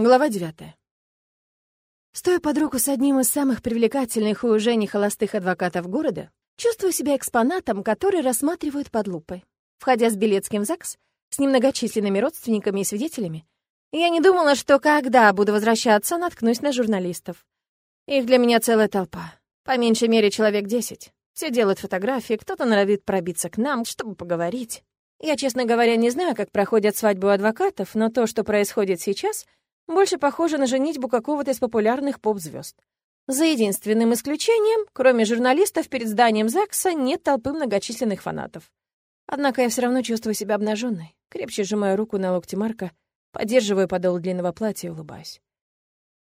Глава девятая. Стоя под руку с одним из самых привлекательных и уже не холостых адвокатов города, чувствую себя экспонатом, который рассматривают под лупой. Входя с Белецким в ЗАГС, с немногочисленными родственниками и свидетелями, я не думала, что когда буду возвращаться, наткнусь на журналистов. Их для меня целая толпа. По меньшей мере человек десять. Все делают фотографии, кто-то норовит пробиться к нам, чтобы поговорить. Я, честно говоря, не знаю, как проходят свадьбы у адвокатов, но то, что происходит сейчас — больше похоже на женитьбу какого-то из популярных поп-звезд. За единственным исключением, кроме журналистов, перед зданием ЗАГСа нет толпы многочисленных фанатов. Однако я все равно чувствую себя обнаженной, крепче сжимаю руку на локте Марка, поддерживаю подол длинного платья и улыбаюсь.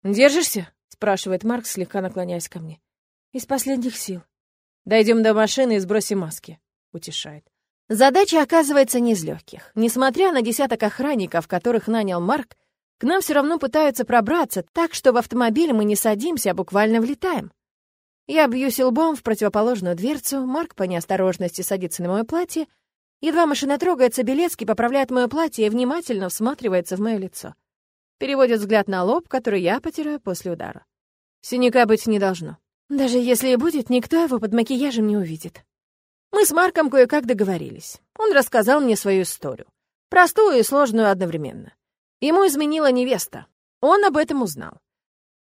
«Держишься?» — спрашивает Марк, слегка наклоняясь ко мне. «Из последних сил. Дойдем до машины и сбросим маски», — утешает. Задача оказывается не из легких. Несмотря на десяток охранников, которых нанял Марк, к нам все равно пытаются пробраться, так что в автомобиль мы не садимся, а буквально влетаем. Я бьюсь лбом в противоположную дверцу, Марк по неосторожности садится на мое платье. Едва машина трогается, Белецкий поправляет мое платье и внимательно всматривается в мое лицо. Переводит взгляд на лоб, который я потеряю после удара. Синяка быть не должно. Даже если и будет, никто его под макияжем не увидит. Мы с Марком кое-как договорились. Он рассказал мне свою историю. Простую и сложную одновременно. Ему изменила невеста. Он об этом узнал.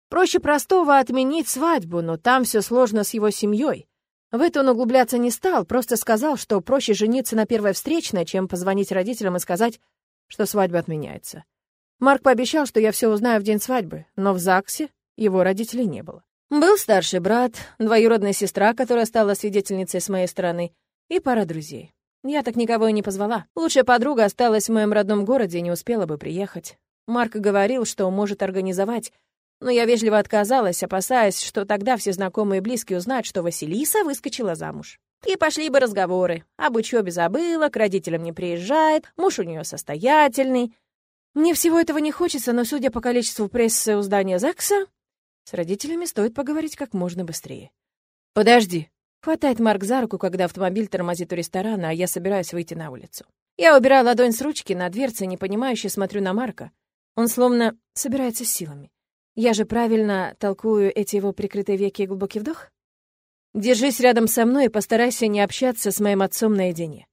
Проще простого отменить свадьбу, но там все сложно с его семьей. В это он углубляться не стал, просто сказал, что проще жениться на первой встречной, чем позвонить родителям и сказать, что свадьба отменяется. Марк пообещал, что я все узнаю в день свадьбы, но в ЗАГСе его родителей не было. Был старший брат, двоюродная сестра, которая стала свидетельницей с моей стороны, и пара друзей. Я так никого и не позвала. Лучшая подруга осталась в моем родном городе и не успела бы приехать. Марк говорил, что может организовать, но я вежливо отказалась, опасаясь, что тогда все знакомые и близкие узнают, что Василиса выскочила замуж. И пошли бы разговоры. Об учебе забыла, к родителям не приезжает, муж у нее состоятельный. Мне всего этого не хочется, но, судя по количеству прессы у здания ЗАГСа, с родителями стоит поговорить как можно быстрее. «Подожди», Хватает Марк за руку, когда автомобиль тормозит у ресторана, а я собираюсь выйти на улицу. Я убираю ладонь с ручки на дверце, непонимающе смотрю на Марка. Он словно собирается силами. Я же правильно толкую эти его прикрытые веки и глубокий вдох? Держись рядом со мной и постарайся не общаться с моим отцом наедине.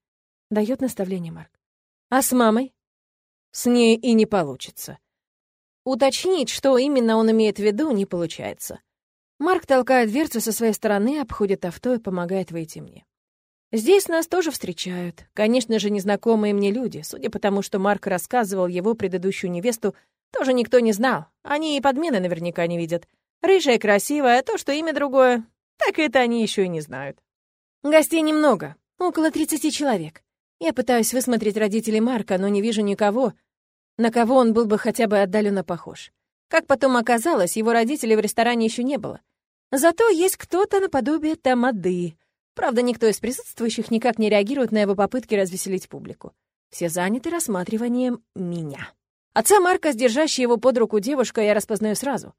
Дает наставление Марк. А с мамой? С ней и не получится. Уточнить, что именно он имеет в виду, не получается. Марк толкает дверцу со своей стороны, обходит авто и помогает выйти мне. Здесь нас тоже встречают. Конечно же, незнакомые мне люди. Судя по тому, что Марк рассказывал его предыдущую невесту, тоже никто не знал. Они и подмены наверняка не видят. Рыжая, красивая, то, что имя другое, так это они еще и не знают. Гостей немного, около 30 человек. Я пытаюсь высмотреть родителей Марка, но не вижу никого, на кого он был бы хотя бы отдаленно похож. Как потом оказалось, его родителей в ресторане еще не было. Зато есть кто-то наподобие Тамады. Правда, никто из присутствующих никак не реагирует на его попытки развеселить публику. Все заняты рассматриванием меня. Отца Марка, сдержащая его под руку девушка, я распознаю сразу.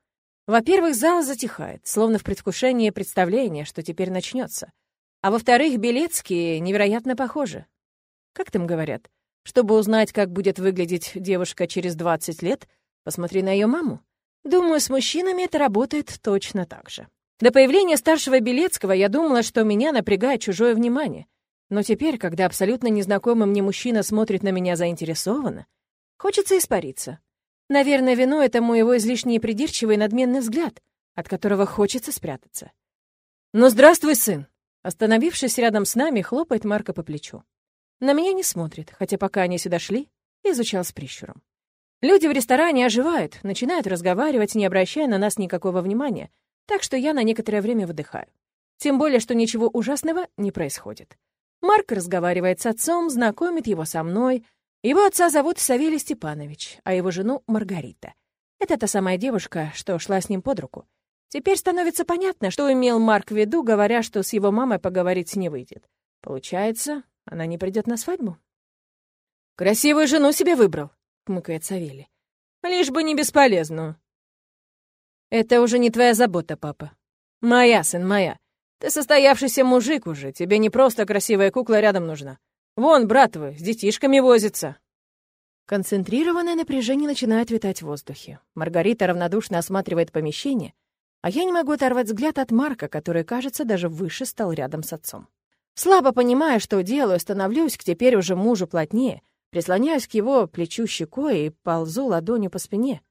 Во-первых, зал затихает, словно в предвкушении представления, что теперь начнется. А во-вторых, Белецкие невероятно похожи. Как там говорят? Чтобы узнать, как будет выглядеть девушка через 20 лет, Посмотри на ее маму. Думаю, с мужчинами это работает точно так же. До появления старшего Белецкого я думала, что меня напрягает чужое внимание. Но теперь, когда абсолютно незнакомый мне мужчина смотрит на меня заинтересованно, хочется испариться. Наверное, вино этому его излишне придирчивый и надменный взгляд, от которого хочется спрятаться. «Ну, здравствуй, сын!» Остановившись рядом с нами, хлопает Марка по плечу. На меня не смотрит, хотя пока они сюда шли, изучал с прищуром. Люди в ресторане оживают, начинают разговаривать, не обращая на нас никакого внимания, так что я на некоторое время выдыхаю. Тем более, что ничего ужасного не происходит. Марк разговаривает с отцом, знакомит его со мной. Его отца зовут Савелий Степанович, а его жену — Маргарита. Это та самая девушка, что шла с ним под руку. Теперь становится понятно, что имел Марк в виду, говоря, что с его мамой поговорить не выйдет. Получается, она не придет на свадьбу? «Красивую жену себе выбрал», хмыкает Савелий. «Лишь бы не бесполезную». «Это уже не твоя забота, папа. Моя, сын, моя. Ты состоявшийся мужик уже, тебе не просто красивая кукла рядом нужна. Вон, брат твой, с детишками возится». Концентрированное напряжение начинает витать в воздухе. Маргарита равнодушно осматривает помещение, а я не могу оторвать взгляд от Марка, который, кажется, даже выше стал рядом с отцом. Слабо понимая, что делаю, становлюсь к теперь уже мужу плотнее, прислоняюсь к его плечу щекой и ползу ладонью по спине.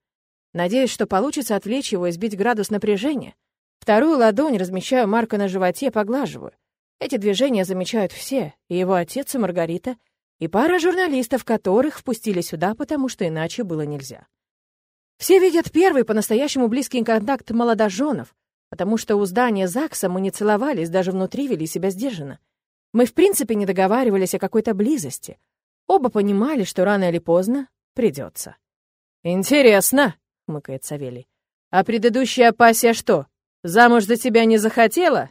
Надеюсь, что получится отвлечь его и сбить градус напряжения. Вторую ладонь размещаю Марка на животе, поглаживаю. Эти движения замечают все, и его отец, и Маргарита, и пара журналистов, которых впустили сюда, потому что иначе было нельзя. Все видят первый по-настоящему близкий контакт молодоженов, потому что у здания ЗАГСа мы не целовались, даже внутри вели себя сдержанно. Мы в принципе не договаривались о какой-то близости. Оба понимали, что рано или поздно придется. «Интересно», — хмыкает Савелий. «А предыдущая пассия что, замуж за тебя не захотела